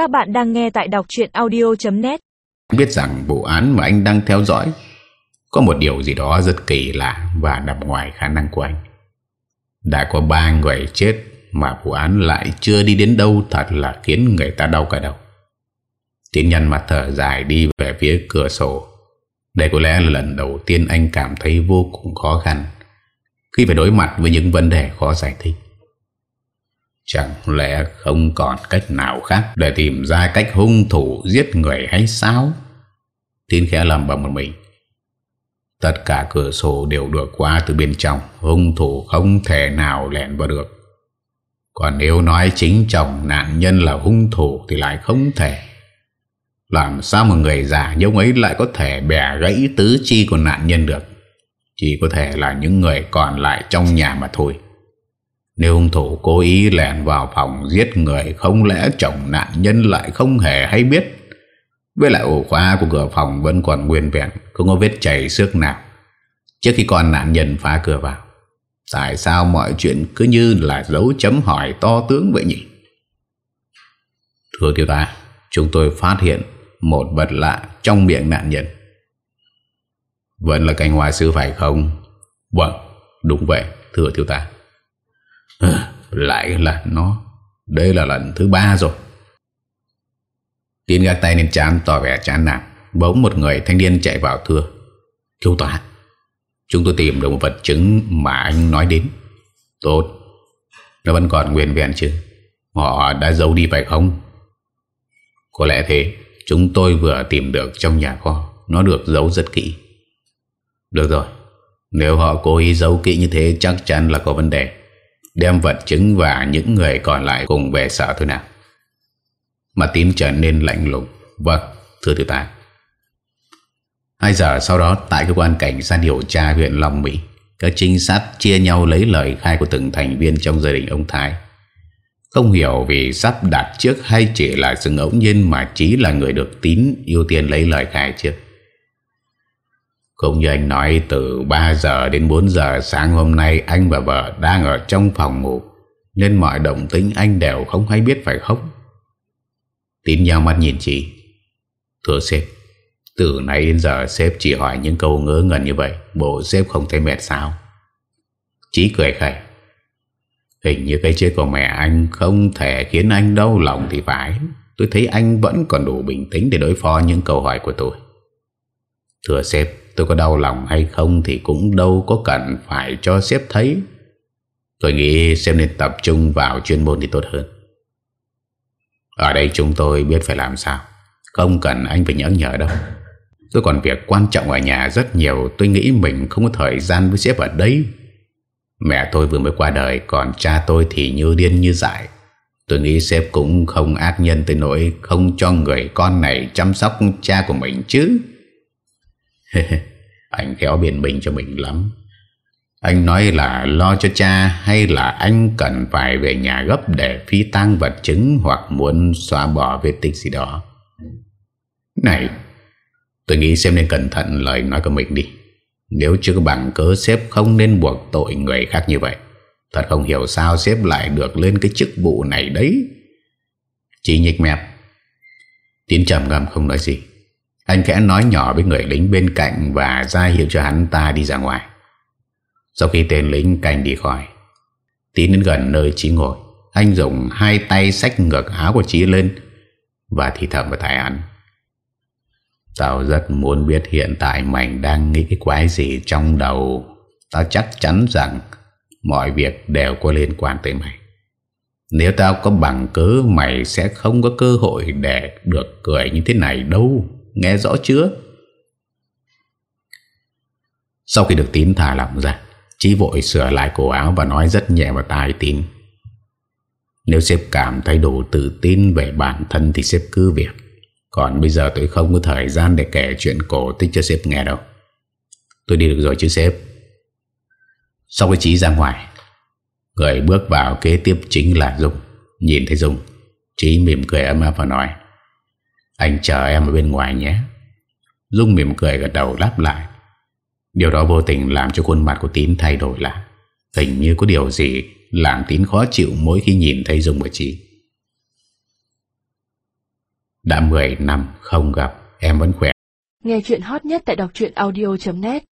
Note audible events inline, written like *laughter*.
Các bạn đang nghe tại đọc chuyện audio.net Biết rằng vụ án mà anh đang theo dõi Có một điều gì đó rất kỳ lạ Và nằm ngoài khả năng của anh. Đã có ba người chết Mà vụ án lại chưa đi đến đâu Thật là khiến người ta đau cả đầu. Tiến nhân mặt thở dài đi về phía cửa sổ. Đây có lẽ là lần đầu tiên anh cảm thấy vô cùng khó khăn Khi phải đối mặt với những vấn đề khó giải thích. Chẳng lẽ không còn cách nào khác Để tìm ra cách hung thủ giết người hay sao? Tin khẽ lầm bằng một mình. Tất cả cửa sổ đều được qua từ bên trong, Hung thủ không thể nào lẻn vào được. Còn nếu nói chính chồng nạn nhân là hung thủ Thì lại không thể. Làm sao một người già như ông ấy lại có thể bẻ gãy tứ chi của nạn nhân được? Chỉ có thể là những người còn lại trong nhà mà thôi nếu hung thủ cố ý lẻn vào phòng giết người, Không lẽ chồng nạn nhân lại không hề hay biết? Với lại ổ khóa của cửa phòng vẫn còn nguyên vẹn, Không có vết chảy xước nào. Trước khi con nạn nhân phá cửa vào, Tại sao mọi chuyện cứ như là dấu chấm hỏi to tướng vậy nhỉ? Thưa thiếu ta Chúng tôi phát hiện một vật lạ trong miệng nạn nhân. Vẫn là cành hoa sư phải không? Vâng đúng vậy, thưa thiếu Ừ, lại là nó. Đây là lần thứ ba rồi. Tiến gác tay lên chán, tỏ vẻ chán nản. Bỗng một người thanh niên chạy vào thưa. Thiếu tòa. Chúng tôi tìm được một vật chứng mà anh nói đến. Tốt. Nó vẫn còn nguyên vẹn chứ. Họ đã giấu đi phải không? Có lẽ thế. Chúng tôi vừa tìm được trong nhà kho. Nó được giấu rất kỹ. Được rồi. Nếu họ cố ý giấu kỹ như thế, Chắc chắn là có vấn đề. Đem vật chứng và những người còn lại cùng về sở thôi nào. Mà tín trở nên lạnh lùng. Vâng thưa thiếu tá. Hai giờ sau đó, tại cơ quan cảnh sát điều tra huyện Long Mỹ, Các trinh sát chia nhau lấy lời khai của từng thành viên trong gia đình ông Thái. Không hiểu vì sắp đặt trước hay chỉ là sự ngẫu nhiên mà chỉ là người được tín ưu tiên lấy lời khai trước cũng như anh nói, từ 3 giờ đến 4 giờ sáng hôm nay, anh và vợ đang ở trong phòng ngủ. Nên mọi động tính anh đều không hay biết phải không? Tín nhau mắt nhìn chị. Thưa sếp, Từ nãy đến giờ sếp chỉ hỏi những câu ngớ ngẩn như vậy, Bộ sếp không thấy mệt sao? Chí cười khẩy. Hình như cái chết của mẹ anh không thể khiến anh đau lòng thì phải. Tôi thấy anh vẫn còn đủ bình tĩnh để đối phó những câu hỏi của tôi. Thưa sếp Tôi có đau lòng hay không Thì cũng đâu có cần phải cho sếp thấy. Tôi nghĩ sếp nên tập trung vào chuyên môn thì tốt hơn. Ở đây chúng tôi biết phải làm sao. Không cần anh phải nhớ nhở đâu. Tôi còn việc quan trọng ở nhà rất nhiều. Tôi nghĩ mình không có thời gian với sếp ở đây. Mẹ tôi vừa mới qua đời, Còn cha tôi thì như điên như dại. Tôi nghĩ sếp cũng không ác nhân tới nỗi Không cho người con này chăm sóc cha của mình chứ. *laughs* Anh khéo biện bình cho mình lắm. Anh nói là lo cho cha Hay là anh cần phải về nhà gấp Để phi tăng vật chứng Hoặc muốn xóa bỏ vết tích gì đó? Này, Tôi nghĩ xem nên cẩn thận lời nói của mình đi. Nếu chưa có bằng cớ Sếp không nên buộc tội người khác như vậy, Thật không hiểu sao sếp lại được lên cái chức vụ này đấy. Chỉ nhịch mẹp Tiến trầm ngâm không nói gì anh khẽ nói nhỏ với người lính bên cạnh Và ra hiệu cho hắn ta đi ra ngoài. Sau khi tên lính canh đi khỏi Tín đến gần nơi Chí ngồi, Anh dùng hai tay xách ngược áo của Chí lên Và thì thầm vào tai hắn. Tao rất muốn biết hiện tại mày đang nghĩ cái quái gì trong đầu. Tao chắc chắn rằng Mọi việc đều có liên quan tới mày. Nếu tao có bằng cớ, Mày sẽ không có cơ hội để được cười như thế này đâu. Nghe rõ chưa? Sau khi được tín thả lỏng ra, Chí vội sửa lại cổ áo Và nói rất nhẹ vào tai tín Nếu sếp cảm thấy đủ tự tin Về bản thân thì sếp cứ việc. Còn bây giờ tôi không có thời gian Để kể chuyện cổ tích cho sếp nghe đâu. Tôi đi được rồi chứ, sếp? Sau khi Chí ra ngoài, Người bước vào kế tiếp chính là Dung. Nhìn thấy Dung, Chí mỉm cười ấm áp và nói anh chờ em ở bên ngoài nhé. Dung mỉm cười gật đầu đáp lại. Điều đó vô tình làm cho khuôn mặt của Tín thay đổi lại. Hình như có điều gì Làm Tín khó chịu mỗi khi nhìn thấy Dung và chị Đã 10 năm không gặp, Em vẫn khỏe. Nghe chuyện hot nhất tại đọc audio.net